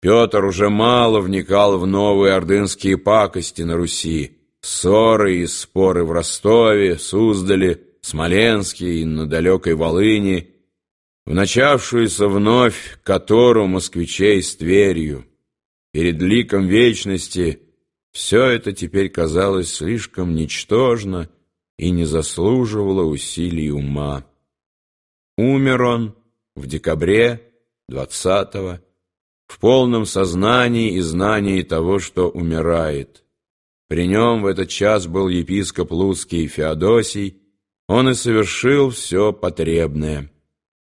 Петр уже мало вникал в новые ордынские пакости на Руси, ссоры и споры в Ростове, Суздале, Смоленске и на далекой Волыни, в начавшуюся вновь которую москвичей с Тверью. Перед ликом вечности все это теперь казалось слишком ничтожно и не заслуживало усилий ума. Умер он в декабре двадцатого в полном сознании и знании того, что умирает. При нем в этот час был епископ Луцкий Феодосий, он и совершил все потребное.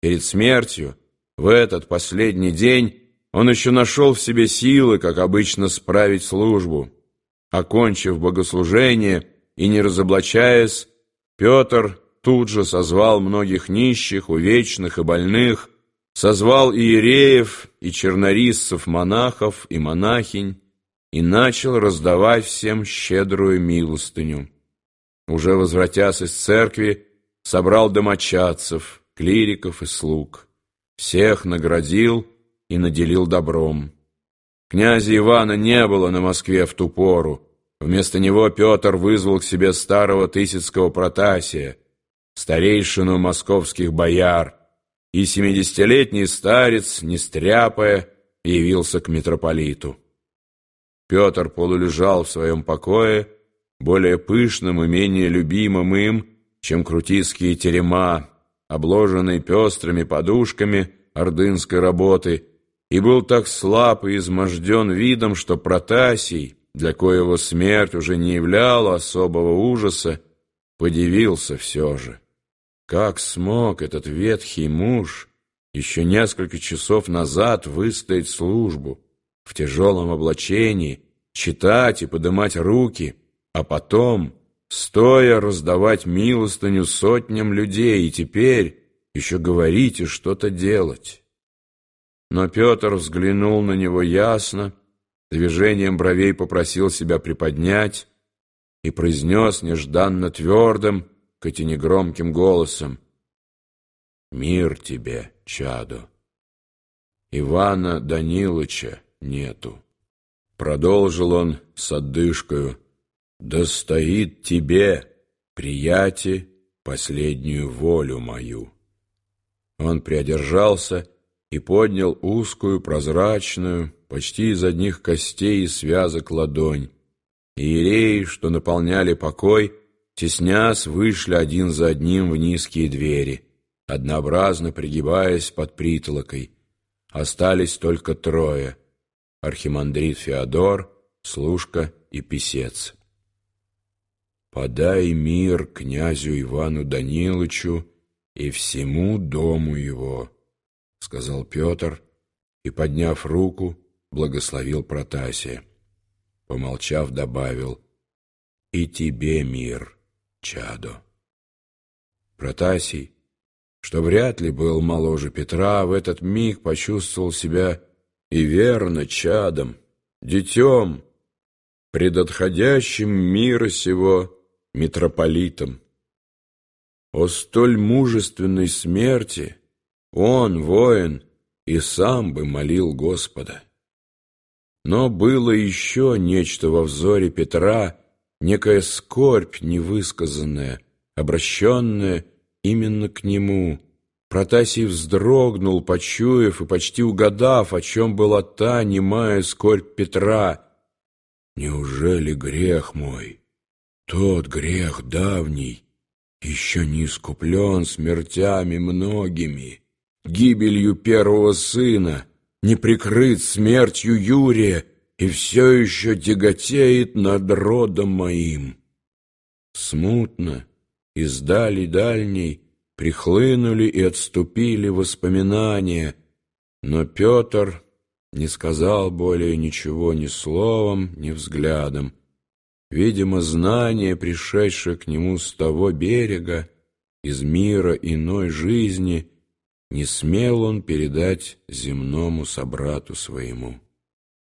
Перед смертью, в этот последний день, он еще нашел в себе силы, как обычно, справить службу. Окончив богослужение и не разоблачаясь, Петр тут же созвал многих нищих, увечных и больных, созвал иереев и чернорисцев монахов и монахинь и начал раздавать всем щедрую милостыню. Уже возвратясь из церкви, собрал домочадцев, клириков и слуг. Всех наградил и наделил добром. Князя Ивана не было на Москве в ту пору. Вместо него Петр вызвал к себе старого Тысяцкого Протасия, старейшину московских бояр, и семидесятилетний старец, не стряпая, явился к митрополиту. Петр полулежал в своем покое, более пышным и менее любимым им, чем крутицкие терема, обложенный пестрыми подушками ордынской работы, и был так слаб и изможден видом, что Протасий, для коего смерть уже не являла особого ужаса, подивился все же. Как смог этот ветхий муж еще несколько часов назад выстоять службу, в тяжелом облачении, читать и подымать руки, а потом, стоя, раздавать милостыню сотням людей, и теперь еще говорить и что-то делать? Но Петр взглянул на него ясно, движением бровей попросил себя приподнять и произнес нежданно твердым, хоть и негромким голосом. «Мир тебе, чадо! Ивана Данилыча нету!» Продолжил он с отдышкою. «Да стоит тебе, прияти, последнюю волю мою!» Он приодержался и поднял узкую, прозрачную, почти из одних костей и связок ладонь. Иереи, что наполняли покой, Теснясь, вышли один за одним в низкие двери, однообразно пригибаясь под притолокой. Остались только трое — архимандрит Феодор, служка и писец. «Подай мир князю Ивану Даниловичу и всему дому его», — сказал Петр и, подняв руку, благословил Протасия. Помолчав, добавил «И тебе мир» чадо. Протасий, что вряд ли был моложе Петра, в этот миг почувствовал себя и верно чадом, детем, предотходящим мира сего митрополитом. О столь мужественной смерти он, воин, и сам бы молил Господа. Но было еще нечто во взоре Петра, некая скорбь невысказанная, обращенная именно к нему. Протасий вздрогнул, почуяв и почти угадав, о чем была та немая скорбь Петра. «Неужели грех мой, тот грех давний, еще не искуплен смертями многими, гибелью первого сына, не прикрыт смертью Юрия, и все еще тяготеет над родом моим. Смутно, издали дальней, прихлынули и отступили воспоминания, но Петр не сказал более ничего ни словом, ни взглядом. Видимо, знание, пришедшее к нему с того берега, из мира иной жизни, не смел он передать земному собрату своему.